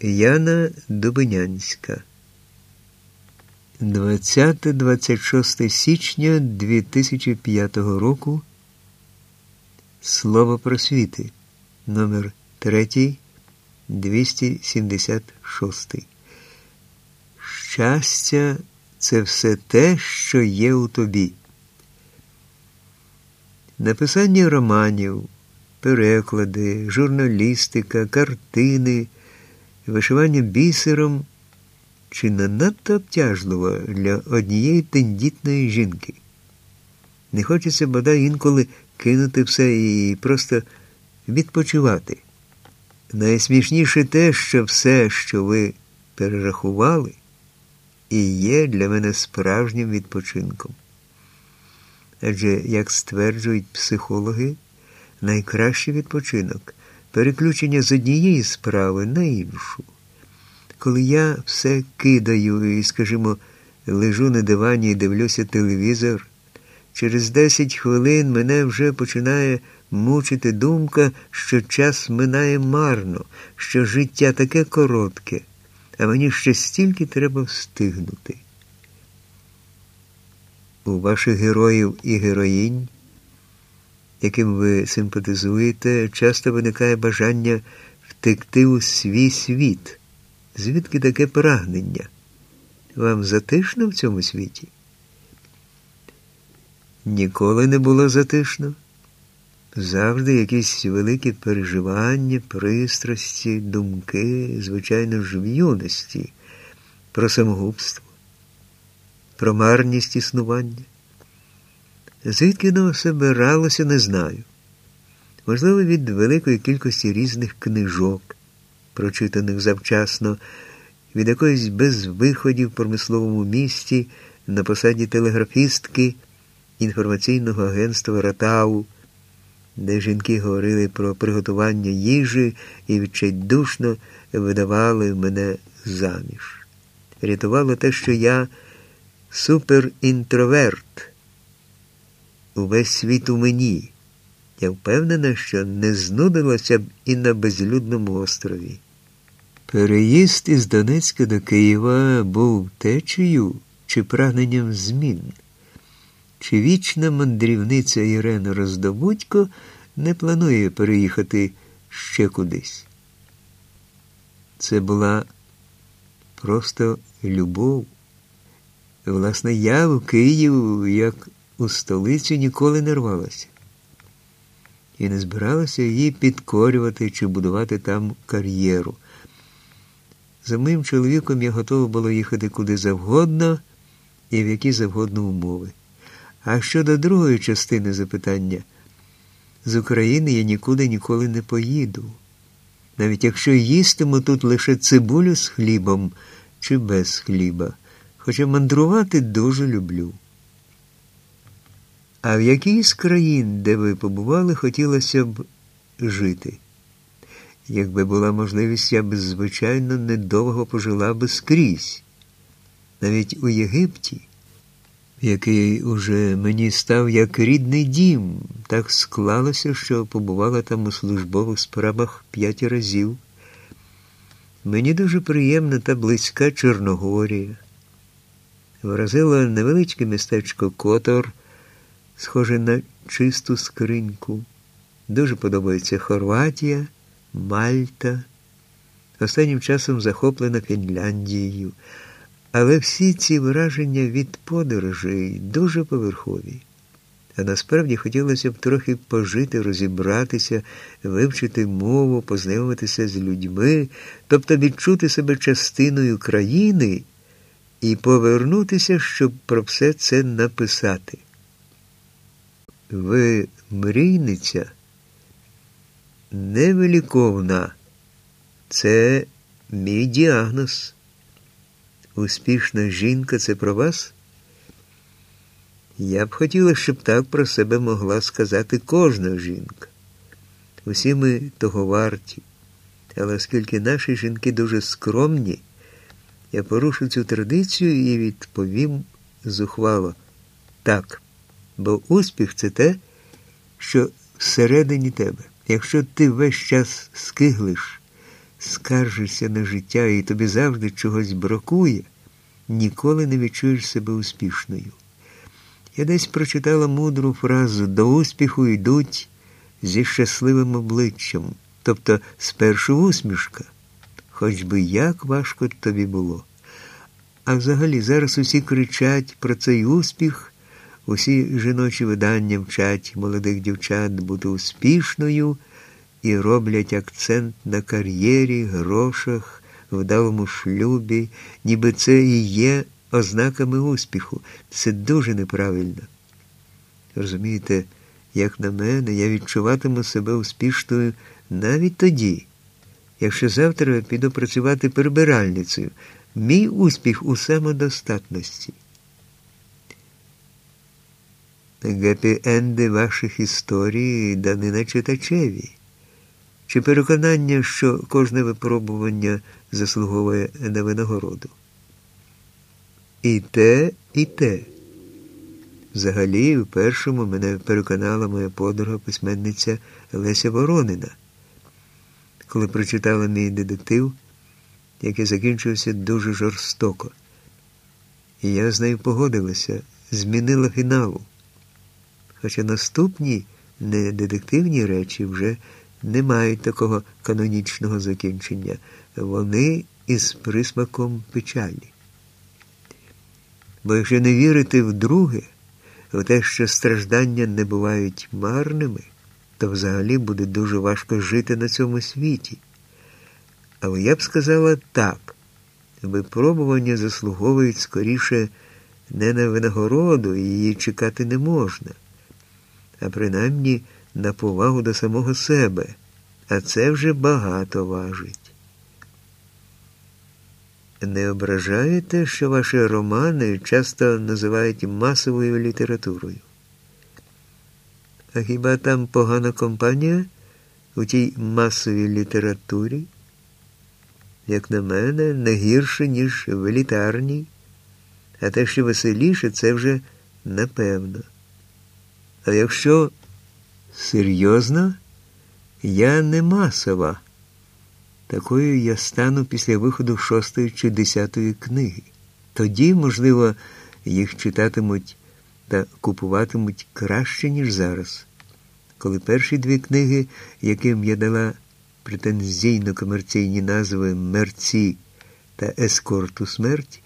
Яна Дубинянська. 20-26 січня 2005 року. Слово просвіти номер 3 276 Щастя це все те, що є у тобі. Написання романів, переклади, журналістика, картини, вишивання бісером чи не надто обтяжливо для однієї тендітної жінки. Не хочеться бодай інколи кинути все і просто відпочивати. Найсмішніше те, що все, що ви перерахували, і є для мене справжнім відпочинком. Адже, як стверджують психологи, найкращий відпочинок переключення з однієї справи на іншу. Коли я все кидаю і, скажімо, лежу на дивані і дивлюся телевізор, через 10 хвилин мене вже починає мучити думка, що час минає марно, що життя таке коротке, а мені ще стільки треба встигнути. У ваших героїв і героїнь, яким ви симпатизуєте, часто виникає бажання втекти у свій світ. Звідки таке прагнення? Вам затишно в цьому світі? Ніколи не було затишно. Завжди якісь великі переживання, пристрасті, думки, звичайно ж, в юності, про самогубство, про марність існування. Звідки воно все не знаю. Можливо, від великої кількості різних книжок, прочитаних завчасно, від якоїсь безвиходів в промисловому місті на посаді телеграфістки інформаційного агентства Ратау де жінки говорили про приготування їжі і відчайдушно видавали мене заміж. Рятувало те, що я суперінтроверт. Увесь світ у мені. Я впевнена, що не знудилася б і на безлюдному острові. Переїзд із Донецька до Києва був течею чи прагненням змін чи вічна мандрівниця Ірена Роздобудько не планує переїхати ще кудись. Це була просто любов. Власне, я в Київ, як у столицю, ніколи не рвалася. І не збиралася її підкорювати чи будувати там кар'єру. За моїм чоловіком я готова була їхати куди завгодно і в які завгодно умови. А щодо другої частини запитання, з України я нікуди ніколи не поїду, навіть якщо їстиму тут лише цибулю з хлібом чи без хліба, хоча мандрувати дуже люблю. А в якій з країн, де ви побували, хотілося б жити? Якби була можливість, я б, звичайно, недовго пожила би скрізь, навіть у Єгипті який уже мені став як рідний дім, так склалося, що побувала там у службових справах п'ять разів. Мені дуже приємна та близька Чорногорія. Вразило невеличке містечко Котор, схоже на чисту скриньку. Дуже подобається Хорватія, Мальта. Останнім часом захоплена Фінляндією. Але всі ці враження від подорожей дуже поверхові. А насправді хотілося б трохи пожити, розібратися, вивчити мову, познайомитися з людьми, тобто відчути себе частиною країни і повернутися, щоб про все це написати. Ви мрійниця невеликовна. Це мій діагноз. Успішна жінка це про вас? Я б хотіла, щоб так про себе могла сказати кожна жінка. Усі ми того варті. Але оскільки наші жінки дуже скромні, я порушу цю традицію і відповім зухвало так. Бо успіх це те, що всередині тебе. Якщо ти весь час скиглиш, скаржишся на життя і тобі завжди чогось бракує, ніколи не відчуєш себе успішною. Я десь прочитала мудру фразу до успіху йдуть зі щасливим обличчям, тобто спершу усмішка, хоч би як важко тобі було. А взагалі зараз усі кричать про цей успіх, усі жіночі видання вчать молодих дівчат бути успішною і роблять акцент на кар'єрі, грошах, вдалому шлюбі, ніби це і є ознаками успіху. Це дуже неправильно. Розумієте, як на мене, я відчуватиму себе успішною навіть тоді, якщо завтра піду працювати прибиральницею. Мій успіх у самодостатності. Гепі-енди ваших історій данина читачеві. Чи переконання, що кожне випробування заслуговує на винагороду? І те, і те. Взагалі, в першому мене переконала моя подруга письменниця Леся Воронина. Коли прочитала мій детектив, який закінчився дуже жорстоко. І я з нею погодилася, змінила фіналу. Хоча наступні недетективні речі вже не мають такого канонічного закінчення. Вони із присмаком печалі. Бо якщо не вірити в друге, в те, що страждання не бувають марними, то взагалі буде дуже важко жити на цьому світі. Але я б сказала так, випробування заслуговують скоріше не на винагороду, і її чекати не можна, а принаймні на повагу до самого себе, а це вже багато важить. Не ображаєте, що ваші романи часто називають масовою літературою? А хіба там погана компанія у тій масовій літературі? Як на мене, не гірше, ніж в елітарній, а те, що веселіше, це вже напевно. А якщо серйозно, я не масова. Такою я стану після виходу шостої чи десятої книги. Тоді, можливо, їх читатимуть та купуватимуть краще, ніж зараз. Коли перші дві книги, яким я дала претензійно комерційні назви мерці та ескорту смерть,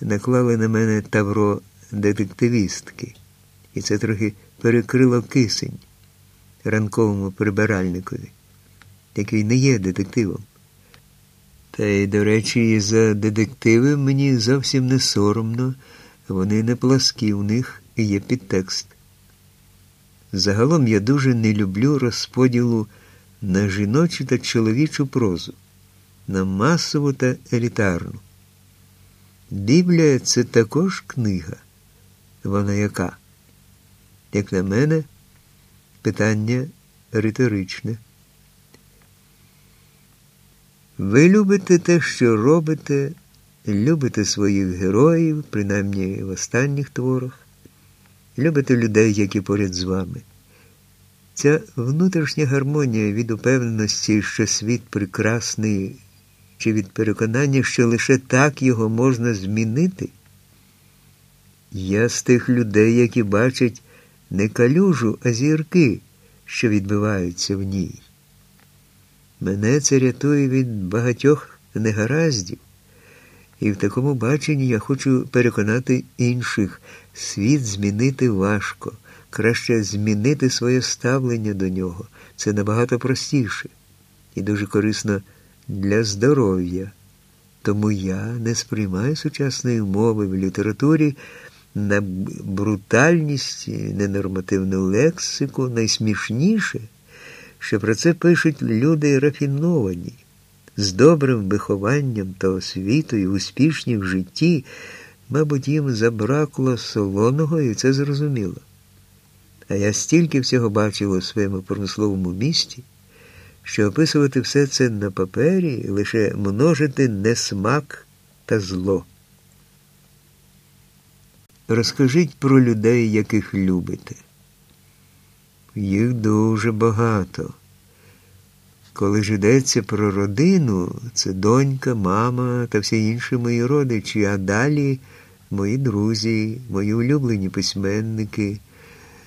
наклали на мене тавро детективістки, і це трохи перекрило кисень ранковому прибиральникові який не є детективом. Та й, до речі, і за детективи мені зовсім не соромно, вони не пласкі, у них є підтекст. Загалом я дуже не люблю розподілу на жіночу та чоловічу прозу, на масову та елітарну. Біблія це також книга. Вона яка? Як на мене, питання риторичне. Ви любите те, що робите, любите своїх героїв, принаймні в останніх творах, любите людей, які поряд з вами. Ця внутрішня гармонія від упевненості, що світ прекрасний, чи від переконання, що лише так його можна змінити. Я з тих людей, які бачать не калюжу, а зірки, що відбиваються в ній. Мене це рятує від багатьох негараздів. І в такому баченні я хочу переконати інших, світ змінити важко, краще змінити своє ставлення до нього. Це набагато простіше і дуже корисно для здоров'я. Тому я не сприймаю сучасної мови в літературі на брутальність, ненормативну лексику, найсмішніше що про це пишуть люди рафіновані, з добрим вихованням та освітою, успішні в житті, мабуть, їм забракло солоного, і це зрозуміло. А я стільки всього бачив у своєму промисловому місті, що описувати все це на папері лише множити несмак та зло. Розкажіть про людей, яких любите. Їх дуже багато. Коли ж йдеться про родину, це донька, мама та всі інші мої родичі, а далі мої друзі, мої улюблені письменники.